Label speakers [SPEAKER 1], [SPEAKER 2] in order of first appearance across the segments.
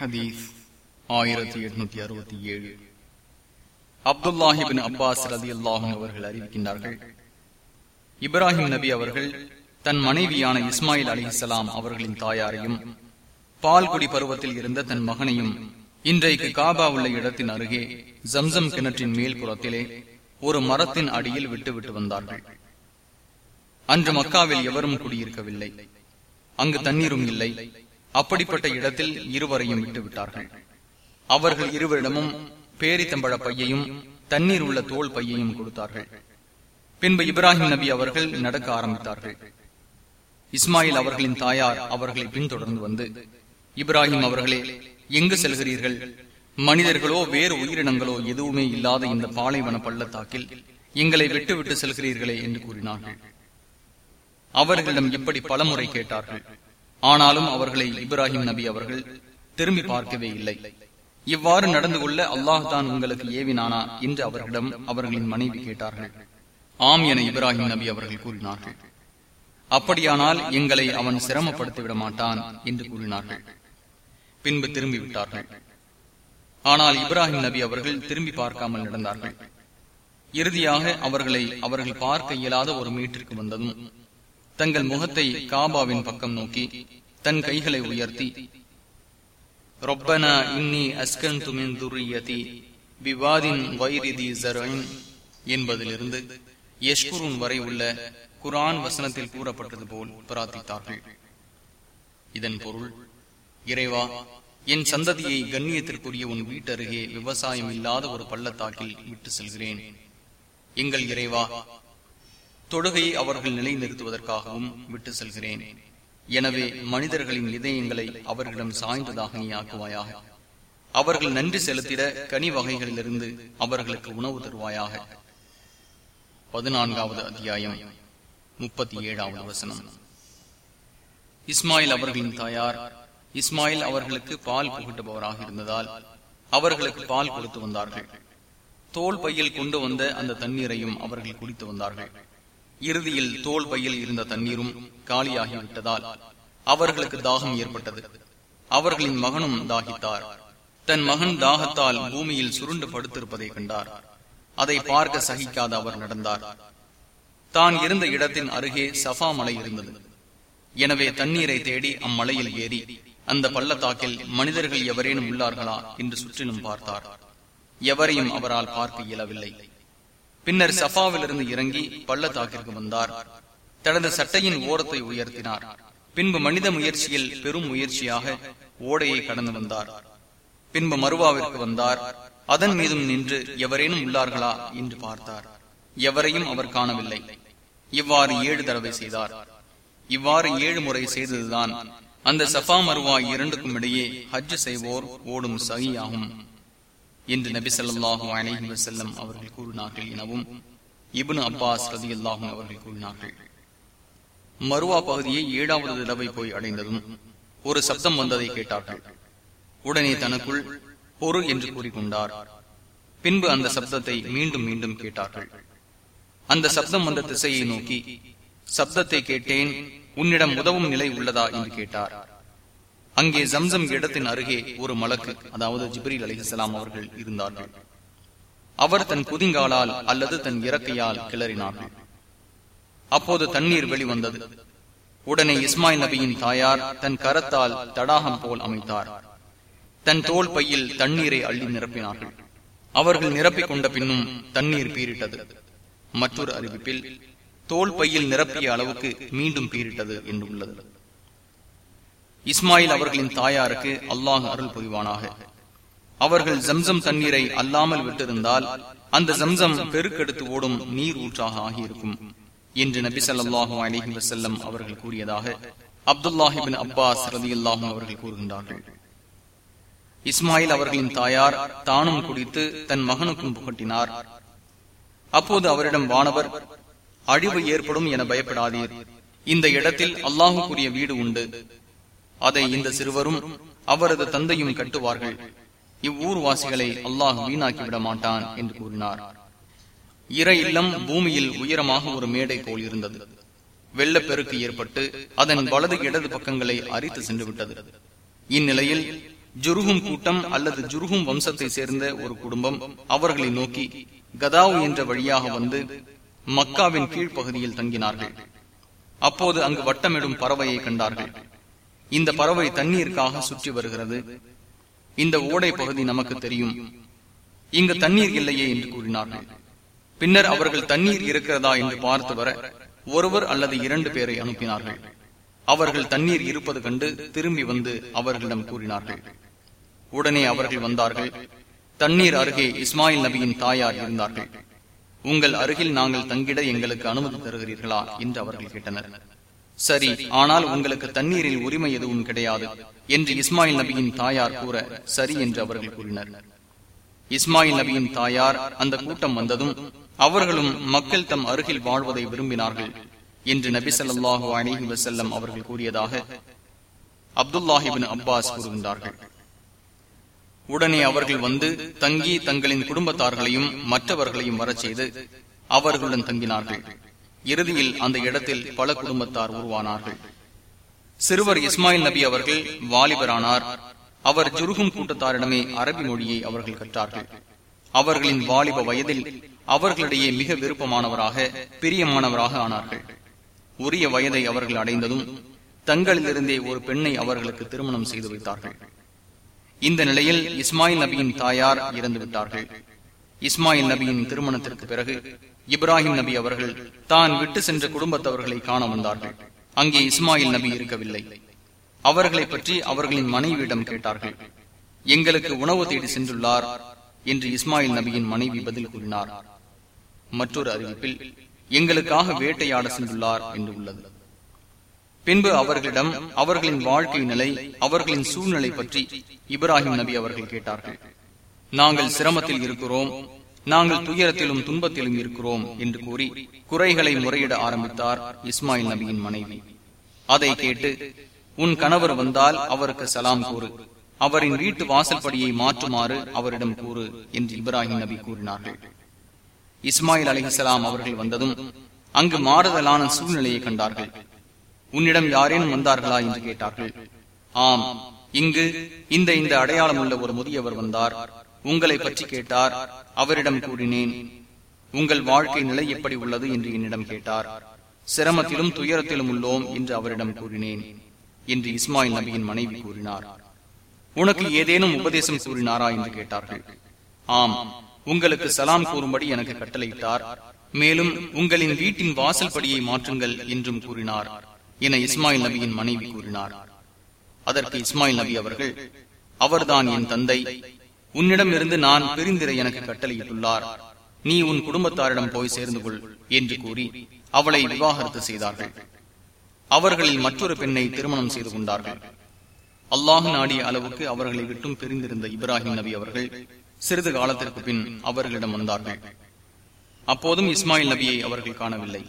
[SPEAKER 1] ஹதீஸ் ஆயிரத்தி எட்நூத்தி அறுபத்தி ஏழு. அப்துல்லாஹிபின் அப்பாஸ் ரதி அல்லாஹன் அவர்கள் அறிவிக்கின்றார்கள் இப்ராஹிம் நபி அவர்கள் தன் மனைவியான இஸ்மாயில் அலி இஸ்லாம் அவர்களின் தாயாரையும் பால்குடி பருவத்தில் இருந்த தன் மகனையும் இன்றைக்கு காபா உள்ள இடத்தின் அருகே ஜம்சம் கிணற்றின் மேல் புறத்திலே ஒரு மரத்தின் அடியில் விட்டுவிட்டு வந்தார்கள். அன்று மக்காவில் எவரும் குடியிருக்கவில்லை. அங்கு தண்ணீரும் இல்லை. அப்படிப்பட்ட இடத்தில் இருவரையும் விட்டுவிட்டார்கள். அவர்கள் இருவரிடமும் பேரித்தம்பழ பையையும் தண்ணீர் உள்ள தோல் பையையும் கொடுத்தார்கள். பின்பு இப்ராஹிம் நபி அவர்கள் நடக்க ஆரம்பித்தார்கள். இஸ்மாயில் அவர்களின் தாயார் அவர்களை பின்தொடர்ந்து வந்து இப்ராஹிம் அவர்களே எங்கு செல்கிறீர்கள்? மனிதர்களோ வேறு உயிரினங்களோ எதுவுமே இல்லாத இந்த பாலைவன பள்ளத்தாக்கில் எங்களை விட்டுவிட்டு செல்கிறீர்களே என்று கூறினார்கள். அவர்களிடம் இப்படி பலமுறை கேட்டார்கள். ஆனாலும் அவர்களை இப்ராஹிம் நபி அவர்கள் திரும்பி பார்க்கவே இல்லை. இவ்வாறு நடந்து கொள்ள அல்லாஹ் உங்களுக்கு ஏவினானா என்று அவர்களிடம் அவர்களின் மனைவி கேட்டார்கள். ஆம் என இப்ராஹிம் நபி அவர்கள் கூறினார்கள். அப்படியானால் எங்களை அவன் சிரமப்படுத்தி விட மாட்டான் என்று கூறினார்கள். பின்பு திரும்பி விட்டார்கள். ஆனால் இப்ராஹிம் நபி அவர்கள் திரும்பி பார்க்காமல் நடந்தார்கள். இறுதியாக அவர்களை அவர்கள் பார்க்க இயலாத ஒரு மீட்டிற்கு வந்ததும் தங்கள் முகத்தை காபாவின் பக்கம் நோக்கி தன் கைகளை உயர்த்தி ரொப்பனா இன்னி அஸ்கன் துமின் துரியதி விவாதின் வைரிதி ஜரைன் என்பதிலிருந்து யஷ்குருன் வரை உள்ள குரான் வசனத்தில் கூறப்பட்டது போல் பிரார்த்தித்தார்கள். இதன் பொருள் இறைவா என் சந்ததியை கண்ணியத்திற்குரிய உன் வீட்டருகே விவசாயம் இல்லாத ஒரு பள்ளத்தாக்கில் விட்டு செல்கிறேன். எங்கள் இறைவா தொழுகையை அவர்கள் நிலைநிறுத்துவதற்காகவும் விட்டு செல்கிறேன். எனவே மனிதர்களின் இதயங்களை அவர்களிடம் சாய்ந்ததாக நீ ஆக்குவாயாக. அவர்கள் நன்றி செலுத்திட கனி வகைகளிலிருந்து அவர்களுக்கு உணவு தருவாயாக. பதினான்காவது அத்தியாயம் முப்பத்தி ஏழாவது வசனம். இஸ்மாயில் அவர்களின் தாயார் இஸ்மாயில் அவர்களுக்கு பால் புகட்டுபவராக இருந்ததால் அவர்களுக்கு பால் கொடுத்து வந்தார்கள். தோல் பையில் கொண்டு வந்த அந்த தண்ணீரையும் அவர்கள் குடித்து வந்தார்கள். இறுதியில் தோல் பையில் இருந்த தண்ணீரும் காலியாகிவிட்டதால் அவர்களுக்கு தாகம் ஏற்பட்டது. அவர்களின் மகனும் தாகித்தார். தன் மகன் தாகத்தால் பூமியில் சுருண்டு படுத்திருப்பதை கண்டார். அதை பார்க்க சகிக்காத அவர் நடந்தார். தான் இருந்த இடத்தின் அருகே சஃபா மலை இருந்தது. எனவே தண்ணீரை தேடி அம்மலையில் ஏறி அந்த பள்ளத்தாக்கில் மனிதர்கள் எவரேனும் உள்ளார்களா என்று சுற்றிலும் பார்த்தார். எவரையும் அவரால் பார்க்க இயலவில்லை. பின்னர் சஃபாவிலிருந்து இறங்கி பள்ளத்தாக்கிற்கு வந்தார். தனது சட்டையின் ஓரத்தை உயர்த்தினார். பின்பு மனித முயற்சியில் பெரும் முயற்சியாக ஓடையை கடந்து வந்தார். பின்பு மருவாவிற்கு வந்தார். அதன் மீதும் நின்று எவரேனும் உள்ளார்களா என்று பார்த்தார். எவரையும் அவர் காணவில்லை. இவ்வாறு ஏழு தடவை செய்தார். இவ்வாறு ஏழு முறை செய்ததுதான் அந்த சஃபா மருவா இரண்டுக்கும் இடையே ஹஜ் செய்வோர் ஓடும் சகியாகும். என்று நபி சொல்லாஹு அலஹி வசல்லம் அவர்கள் கூறினார்கள் எனவும் இபுன் அப்பாஸ் ரதி அல்லாஹும் அவர்கள் கூறினார்கள். மருவா பகுதியை ஏழாவது தடவை போய் அடைந்ததும் ஒரு சப்தம் வந்ததை கேட்டார்கள். உடனே தனக்குள் பொறு என்று கூறிக்கொண்டார். பின்பு அந்த சப்தத்தை மீண்டும் மீண்டும் கேட்டார்கள். அந்த சப்தம் வந்த திசையை நோக்கி சப்தத்தை கேட்டேன் உன்னிடம் உதவும் நிலை உள்ளதா? என்று கேட்டார். அங்கே ஜம்சம் இடத்தின் அருகே ஒரு மலக்கு அதாவது ஜிப்ரீல் அலிஹலாம் அவர்கள் இருந்தார்கள். அவர் தன் குதிங்காலால் அல்லது தன் இறக்கையால் கிளறினார்கள். அப்போது தண்ணீர் வெளிவந்தது உடனே இஸ்மாயில் நபியின் தாயார் தன் கரத்தால் தடாகம் போல் அமைத்தார். தன் தோல் பையில் தண்ணீரை அள்ளி நிரப்பினார்கள். அவர்கள் நிரப்பிக் கொண்ட பின்னும் தண்ணீர் பீரிட்டது மற்றொரு அறிவிப்பில் தோல் பையில் நிரப்பிய அளவுக்கு மீண்டும் பீரிட்டது என்று உள்ளது இஸ்மாயில் அவர்களின் தாயாருக்கு அல்லாஹ் அருள் புரிவானாக. அவர்கள் ஜம்சம் தண்ணீரை அல்லாமல் விட்டிருந்தால் அந்த ஜம்சம் பெருக்கெடுத்து ஓடும் நீர் ஊற்றாக ஆகியிருக்கும் என்று நபி சல்லாஹூ அலிஹி வசல்லம் அவர்கள் கூறியதாக அப்துல்லாஹிபின் அப்பாஸ் ரதி அல்லாஹும் அவர்கள் கூறுகின்றார்கள். இஸ்மாயில் அவர்களின் தாயார் தானும் குடித்து தன் மகனுக்கும் புகட்டினார். அப்போது அவரிடம் வானவர் அழிவு ஏற்படும் என பயப்படாதீர். இந்த இடத்தில் அல்லாஹுக்குரிய வீடு உண்டு. அதை இந்த சிறுவரும் அவரது தந்தையும் கட்டுவார்கள். இவ்வூர்வாசிகளை அல்லாஹ் வீணாக்கி விட மாட்டான் என்று கூறினார். இற இல்லம் பூமியில் உயரமாக ஒரு மேடை போல் இருந்தது. வெள்ளப்பெருக்கு ஏற்பட்டு அதன் வலது இடது பக்கங்களை அரித்து சென்று விட்டது இந்நிலையில் ஜுருகும் கூட்டம் அல்லது ஜுருகும் வம்சத்தை சேர்ந்த ஒரு குடும்பம் அவர்களை நோக்கி கதாவு என்ற வழியாக வந்து மக்காவின் கீழ்ப்பகுதியில் தங்கினார்கள். அப்போது அங்கு வட்டமிடும் பறவையை கண்டார்கள். இந்த பறவை தண்ணீருக்காக சுற்றி வருகிறது. இந்த ஓடை பகுதி நமக்கு தெரியும். இங்கு தண்ணீர் இல்லையே என்று கூறினார்கள். பின்னர் அவர்கள் தண்ணீர் இருக்கிறதா என்று பார்த்து வர ஒருவர் அல்லது இரண்டு பேரை அனுப்பினார்கள். அவர்கள் தண்ணீர் இருப்பது கண்டு திரும்பி வந்து அவர்களிடம் கூறினார்கள். உடனே அவர்கள் வந்தார்கள். தண்ணீர் அருகே இஸ்மாயில் நபியின் தாயார் இருந்தார்கள். உங்கள் அருகில் நாங்கள் தங்கிட எங்களுக்கு அனுமதி தருகிறீர்களா? என்று அவர்கள் கேட்டனர். சரி ஆனால் உங்களுக்கு தண்ணீரில் உரிமை எதுவும் கிடையாது என்று இஸ்மாயில் நபியின் தாயார் கூற சரி என்று அவர்கள் கூறினர். இஸ்மாயில் நபியின் தாயார் அந்த கூட்டம் வந்ததும் அவர்களும் மக்கள் தம் அருகில் வாழ்வதை விரும்பினார்கள் என்று நபி ஸல்லல்லாஹு அணிஹி வசல்லம் அவர்கள் கூறியதாக அப்துல்லாஹிபின் அப்பாஸ் கூறுகின்றார்கள். உடனே அவர்கள் வந்து தங்கி தங்களின் குடும்பத்தார்களையும் மற்றவர்களையும் வரச் செய்து அவர்களுடன் தங்கினார்கள். இறுதியில் அந்த இடத்தில் பல குடும்பத்தார் உருவானார்கள். சிறுவர் இஸ்மாயில் நபி அவர்கள் வாலிபரானார். அவர் ஜுருகும் கூட்டத்தாரிடமே அரபி மொழியை அவர்கள் கற்றார்கள். அவர்களின் வாலிப வயதில் அவர்களிடையே மிக விருப்பமானவராக பிரியமானவராக ஆனார்கள். உரிய வயதை அவர்கள் அடைந்ததும் தங்களிலிருந்தே ஒரு பெண்ணை அவர்களுக்கு திருமணம் செய்து வைத்தார்கள். இந்த நிலையில் இஸ்மாயில் நபியின் தாயார் இறந்து விட்டார்கள் இஸ்மாயில் நபியின் திருமணத்திற்கு பிறகு இப்ராஹிம் நபி அவர்கள் தான் விட்டு சென்ற குடும்பத்தவர்களை காண வந்தார்கள். அங்கே இஸ்மாயில் நபி இருக்கவில்லை. அவர்களை பற்றி அவர்களின் மனைவியிடம் கேட்டார்கள். எங்களுக்கு உணவு தேடி சென்றுள்ளார் என்று இஸ்மாயில் நபியின் மனைவி பதில் கூறினார். மற்றொரு அறிவிப்பில் எங்களுக்காக வேட்டையாட சென்றுள்ளார் என்று உள்ளது. பின்பு அவர்களிடம் அவர்களின் வாழ்க்கை நிலை அவர்களின் சூழ்நிலை பற்றி இப்ராஹிம் நபி அவர்கள் கேட்டார்கள். நாங்கள் சிரமத்தில் இருக்கிறோம் நாங்கள் துயரத்திலும் துன்பத்திலும் இருக்கிறோம் என்று கூறி குறைகளை முறையிட ஆரம்பித்தார் இஸ்மாயில் நபியின் மனைவி. அதை கேட்டு உன் கணவர் வந்தால் அவருக்கு சலாம் கூறு. அவரின் வீட்டு வாசல்படியை மாற்றுமாறு அவரிடம் கூறு என்று இப்ராஹிம் நபி கூறினார்கள். இஸ்மாயில் அலிஹலாம் அவர்கள் வந்ததும் அங்கு மாறுதலான சூழ்நிலையை கண்டார்கள். உன்னிடம் யாரேனும் வந்தார்களா? என்று கேட்டார்கள். ஆம் இங்கு இந்த இந்த அடையாளம் உள்ள ஒரு முதியவர் வந்தார். உங்களை பற்றி கேட்டார். அவரிடம் கூறினேன் உங்கள் வாழ்க்கை நிலை எப்படி உள்ளது? என்று என்னிடம் கேட்டார். சிரமத்திலும் துயரத்திலும் உள்ளோம் என்று அவரிடம் கூறினேன் என்று இஸ்மாயில் நபியின் மனைவி கூறினார். உனக்கு ஏதேனும் உபதேசம் கூறினாரா? என்று கேட்டார்கள். ஆம் உங்களுக்கு சலாம் கூறும்படி எனக்கு கட்டளையிட்டார். மேலும் உங்களின் வீட்டின் வாசல் படியை மாற்றுங்கள் என்றும் கூறினார் என இஸ்மாயில் நபியின் மனைவி கூறினார். அதற்கு இஸ்மாயில் நபி அவர்கள் அவர்தான் என் தந்தை உன்னிடம் இருந்து நான் பிரிந்திர எனக்கு கட்டளையிட்டுள்ளார். நீ உன் குடும்பத்தாரிடம் போய் சேர்ந்து கொள் என்று கூறி அவளை விவாகரத்து செய்தார்கள். அவர்களில் மற்றொரு பெண்ணை திருமணம் செய்து கொண்டார்கள். அல்லாஹ் நாடிய அளவுக்கு அவர்களை விட்டும் பிரிந்திருந்த இப்ராஹிம் நபி அவர்கள் சிறிது காலத்திற்கு பின் அவர்களிடம் வந்தார்கள். அப்போதும் இஸ்மாயில் நபியை அவர்கள் காணவில்லை.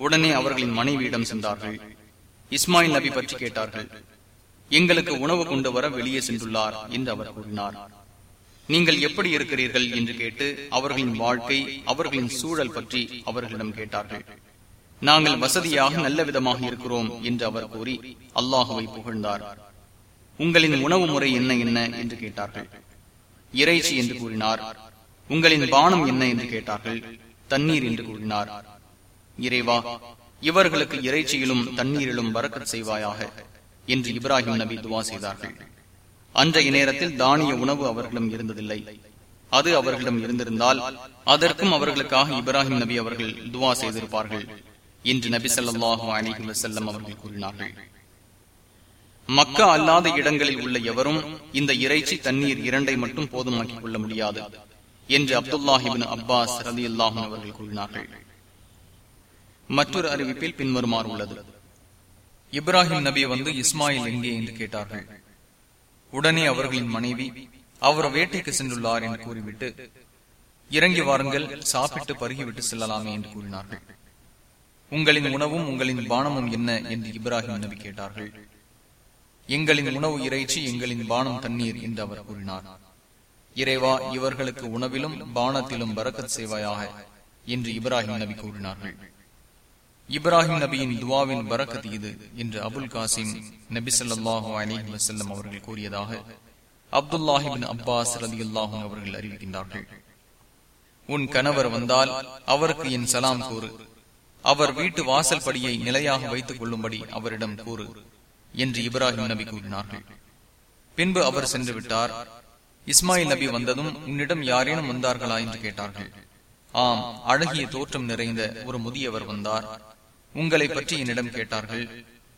[SPEAKER 1] உடனே அவர்களின் மனைவியிடம் சென்றார்கள். இஸ்மாயில் நபி பற்றி கேட்டார்கள். எங்களுக்கு உணவு கொண்டு வர வெளியே சென்றுள்ளார் என்று அவர் கூறினார். நீங்கள் எப்படி இருக்கிறீர்கள் என்று கேட்டு அவர்களின் வாழ்க்கை அவர்களின் சூழல் பற்றி அவர்களிடம் கேட்டார்கள். நாங்கள் வசதியாக நல்ல விதமாக இருக்கிறோம் என்று அவர் கூறி அல்லாஹுவை புகழ்ந்தார். உங்களின் உணவு முறை என்ன என்ன என்று கேட்டார்கள். இறைச்சி என்று கூறினார். உங்களின் பானம் என்ன என்று கேட்டார்கள். தண்ணீர் என்று கூறினார். இறைவா இவர்களுக்கு இறைச்சியிலும் தண்ணீரிலும் வரக்கத் செய்வாயாக என்று இப்ராஹிம் நபி துவா செய்தார்கள். அன்றைய நேரத்தில் தானிய உணவு அவர்களிடம் இருந்ததில்லை. அது அவர்களிடம் இருந்திருந்தால் அதற்கும் அவர்களுக்காக இப்ராஹிம் நபி அவர்கள் துவா செய்திருப்பார்கள் என்று நபி சொல்லாஹு அலிஹி வசல்லம் அவர்கள் கூறினார்கள். மக்க அல்லாத இடங்களில் உள்ள எவரும் இந்த இறைச்சி தண்ணீர் இரண்டை மட்டும் போதுமாக்கிக் கொள்ள முடியாது என்று அப்துல்லாஹிபின் அப்பாஸ் ரதி அல்லாஹும் அவர்கள் கூறினார்கள். மற்றொரு அறிவிப்பில் பின்வருமாறு உள்ளது.
[SPEAKER 2] இப்ராஹிம் நபி வந்து இஸ்மாயில் எங்கே என்று கேட்டார்கள். உடனே அவர்களின் மனைவி அவர் வேட்டைக்கு சென்றுள்ளார் என்று கூறிவிட்டு இறங்கி வாருங்கள் சாப்பிட்டு பருகிவிட்டு செல்லலாமே என்று கூறினார்கள். உங்களின் உணவும் உங்களின் பானமும் என்ன? என்று இப்ராஹிம் நபி கேட்டார்கள். எங்களின் உணவு இறைச்சி எங்களின் பானம் தண்ணீர் என்று அவர் கூறினார். இறைவா இவர்களுக்கு உணவிலும் பானத்திலும் பரக்கத் செய்வாயாக என்று இப்ராஹிம் நபி கூறினார்கள். இப்ராஹிம் நபியின் துவாவின் பரக்கத் இது என்று அபுல் காசிம் நபி சொல்லாஹு அலி வசல்லம் அவர்கள் கூறியதாக அப்துல்லாஹிபின் அப்பாஸ் ரதி அல்லாஹும் அவர்கள் அறிவிக்கின்றார்கள். உன் கணவர் வந்தால் அவருக்கு என் சலாம் கூறு. அவர் வீட்டு வாசல் படியை நிலையாக வைத்துக் கொள்ளும்படி அவரிடம் கூறு என்று இப்ராஹிம் நபி கூறினார்கள். பின்பு அவர் சென்று விட்டார். இஸ்மாயில் நபி வந்ததும் உன்னிடம் யாரேனும் வந்தார்களா? என்று கேட்டார்கள். ஆம் அழகிய தோற்றம் நிறைந்த ஒரு முதியவர் வந்தார். உங்களை பற்றி என்னிடம் கேட்டார்கள்.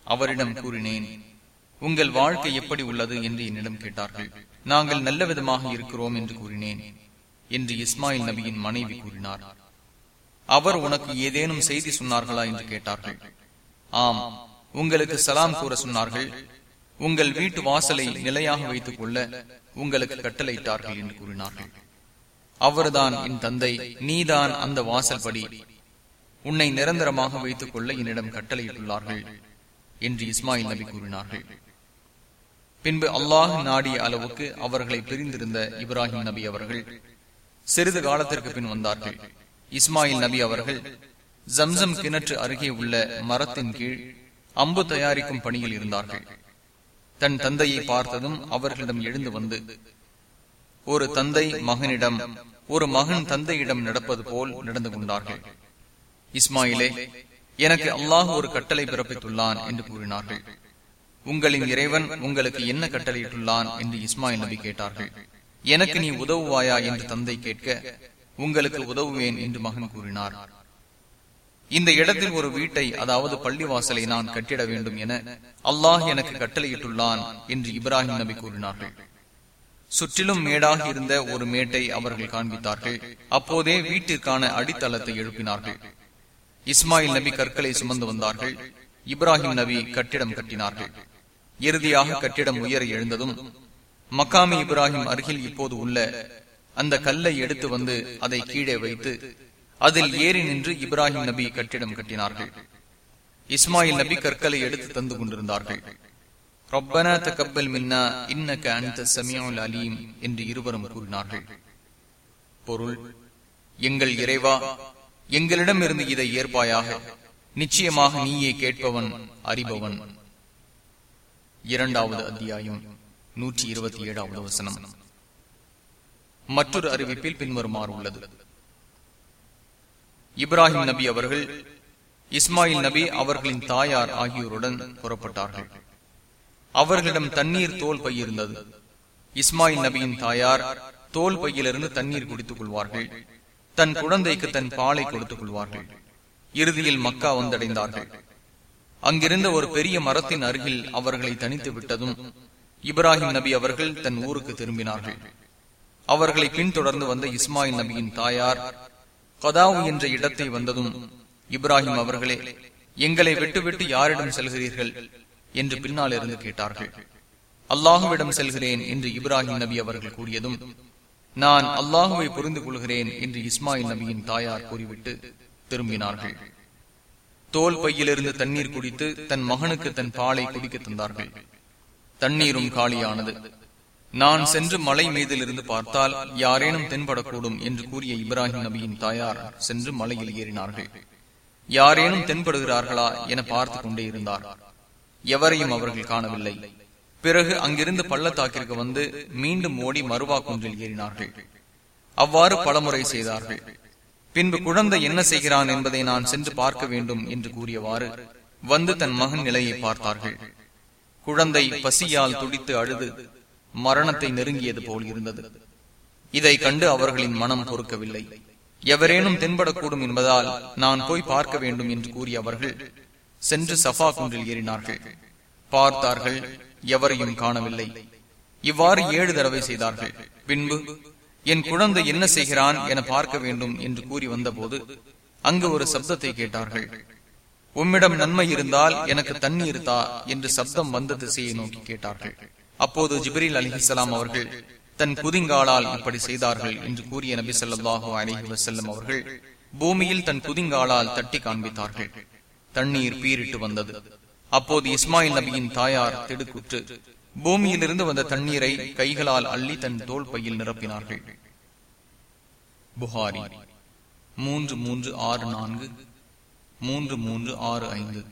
[SPEAKER 2] அவரிடம் கூறினேன் உங்கள் வாழ்க்கை எப்படி உள்ளது? என்று என்னிடம் கேட்டார்கள். நாங்கள் நல்ல விதமாக இருக்கிறோம் என்று கூறினேன் என்று இஸ்மாயில் நபியின் மனைவி கூறினார். அவர் உனக்கு ஏதேனும் செய்தி சொன்னார்களா? என்று கேட்டார்கள். ஆம் உங்களுக்கு சலாம் கூற சொன்னார்கள். உங்கள் வீட்டு வாசலை நிலையாக வைத்துக் கொள்ள உங்களுக்கு கட்டளையிட்டார்கள் என்று கூறினார்கள். அவர்தான் என் தந்தை நீதான் அந்த வாசல் படி உன்னை நிரந்தரமாக வைத்துக் கொள்ள என்னிடம் கட்டளையிட்டுள்ளார்கள் என்று இஸ்மாயில் நபி கூறினார்கள். பின்பு அல்லாஹ் நாடிய அளவுக்கு அவர்களை பிரிந்திருந்த இப்ராஹிம் நபி அவர்கள் சிறிது காலத்திற்கு பின் வந்தார்கள். இஸ்மாயில் நபி அவர்கள் ஜம்சம் கிணற்று அருகே உள்ள மரத்தின் கீழ் அம்பு தயாரிக்கும் பணியில் இருந்தார்கள். தன் தந்தையை பார்த்ததும் அவர்களிடம் எழுந்து வந்து ஒரு தந்தை மகனிடம் ஒரு மகன் தந்தையிடம் நடப்பது போல் நடந்து கொண்டார்கள். இஸ்மாயிலே எனக்கு அல்லாஹ் ஒரு கட்டளை பிறப்பித்துள்ளான் என்று கூறினார்கள். உங்களின் இறைவன் உங்களுக்கு என்ன கட்டளையிட்டுள்ளான் என்று இஸ்மாயில் நபி கேட்டார்கள். எனக்கு நீ உதவுவாயா என்று தந்தை கேட்க உங்களுக்கு உதவுவேன் என்று மகன் கூறினார். இந்த இடத்தில் ஒரு வீட்டை அதாவது பள்ளிவாசலை நான் கட்டிட வேண்டும் என அல்லாஹ் எனக்கு கட்டளையிட்டுள்ளான் என்று இப்ராஹிம் நபி கூறினார்கள். சுற்றிலும் மேடாக இருந்த ஒரு மேட்டை அவர்கள் காண்பித்தார்கள். அப்போதே வீட்டிற்கான அடித்தளத்தை எழுப்பினார்கள். இஸ்மாயில் நபி கற்களை சுமந்து வந்தார்கள். இப்ராஹிம் நபி கட்டிடம் கட்டினார்கள். இறுதியாக கட்டிடம் உயர எழுந்ததும் மக்காமி இப்ராஹிம் அருகில் இப்போது உள்ள அந்த கல்லை எடுத்து வந்து அதை கீழே வைத்து அதில் ஏறி நின்று இப்ராஹிம் நபி கட்டிடம் கட்டினார்கள். இஸ்மாயில் நபி கற்களை எடுத்து தந்து கொண்டிருந்தார்கள். ரொப்பனா தக்கப்பல் மின்னா இன்னக்க அன்த சமியுல் அலீம் என்று இருவரும் கூறினார்கள். பொருள் எங்கள் இறைவா எங்களிடம் இருந்து இதை ஏற்பாயாக நிச்சயமாக நீயே கேட்பவன் அறிபவன். இரண்டாவது அத்தியாயம் நூற்றி இருபத்தி ஏழாவது வசனம். மற்றொரு அறிவிப்பில் பின்வருமாறு உள்ளது. இப்ராஹிம் நபி அவர்கள் இஸ்மாயில் நபி அவர்களின் தாயார் ஆகியோருடன் புறப்பட்டார்கள். அவர்களிடம் தண்ணீர் தோல் பை இருந்தது இஸ்மாயில் நபியின் தாயார் தோல் பையிலிருந்து தண்ணீர் குடித்துக் கொள்வார்கள். தன் குழந்தைக்கு தன் பாலை கொடுத்துக் கொள்வார்கள் இறுதியில் மக்கா வந்தடைந்தார்கள். அங்கிருந்த ஒரு பெரிய மரத்தின் அருகில் அவர்களை தனித்து விட்டதும் இப்ராஹிம் நபி அவர்கள் தன் ஊருக்கு திரும்பினார்கள். அவர்களை பின்தொடர்ந்து வந்த இஸ்மாயில் நபியின் தாயார் கதாவு என்ற இடத்தை வந்ததும் இப்ராஹிம் அவர்களே எங்களை விட்டுவிட்டு யாரிடம் செல்கிறீர்கள்? என்று பின்னால் இருந்து கேட்டார்கள். அல்லாஹுவிடம் செல்கிறேன் என்று இப்ராஹிம் நபி அவர்கள் கூறியதும் நான் அல்லாஹுவை புரிந்து கொள்கிறேன் என்று இஸ்மாயில் நபியின் தாயார் கூறிவிட்டு திரும்பினார்கள். தோல் பையிலிருந்து தண்ணீர் குடித்து தன் மகனுக்கு தன் பாலை குடிக்க தந்தார்கள். தண்ணீரும் காலியானது. நான் சென்று மலை மீதிலிருந்து பார்த்தால் யாரேனும் தென்படக்கூடும் என்று கூறிய இப்ராஹிம் நபியின் தாயார் சென்று மலையில் ஏறினார்கள். யாரேனும் தென்படுகிறார்களா என பார்த்து கொண்டே இருந்தார். எவரையும் அவர்கள் காணவில்லை. பிறகு அங்கிருந்து பள்ளத்தாக்கிற்கு வந்து மீண்டும் ஓடி மறுவா குன்றில் ஏறினார்கள். அவ்வாறு பலமுறை செய்தார்கள். பின்பு குழந்தை என்ன செய்கிறான் என்பதை நான் சென்று பார்க்க வேண்டும் என்று கூறியவாறு வந்து தன் மகன் நிலையை பார்த்தார்கள். குழந்தை பசியால் துடித்து அழுது மரணத்தை நெருங்கியது போல் இருந்தது. இதை கண்டு அவர்களின் மனம் பொறுக்கவில்லை. எவரேனும் தென்படக்கூடும் என்பதால் நான் போய் பார்க்க வேண்டும் என்று கூறிய அவர்கள் சென்று சஃபா குன்றில் ஏறினார்கள். பார்த்தார்கள் எவரையும் காணவில்லை. இவ்வாறு ஏழு தடவை செய்தார்கள். பின்பு என் குழந்தை என்ன செய்கிறான் என பார்க்க வேண்டும் என்று கூறி வந்தபோது அங்கு ஒரு சப்தத்தை கேட்டார்கள். உம்மிடம் நன்மை இருந்தால் எனக்கு தண்ணீர் தா என்று சப்தம் வந்த திசையை நோக்கி கேட்டார்கள். அப்போது ஜிப்ரீல் அலிஹிசலாம் அவர்கள் தன் குதிங்காலால் இப்படி செய்தார்கள் என்று கூறிய நபி சொல்லாஹு அலிஹி வசல்லம் அவர்கள் பூமியில் தன் குதிங்காலால் தட்டி காண்பித்தார்கள். தண்ணீர் பீரிட்டு வந்தது. அப்போது இஸ்மாயில் நபியின் தாயார் திடுக்குற்று. பூமியிலிருந்து வந்த தண்ணீரை கைகளால் அள்ளி தன் தோல் பையில் நிரப்பினார்கள். புகாரி மூன்று மூன்று ஆறு நான்கு மூன்று மூன்று ஆறு ஐந்து.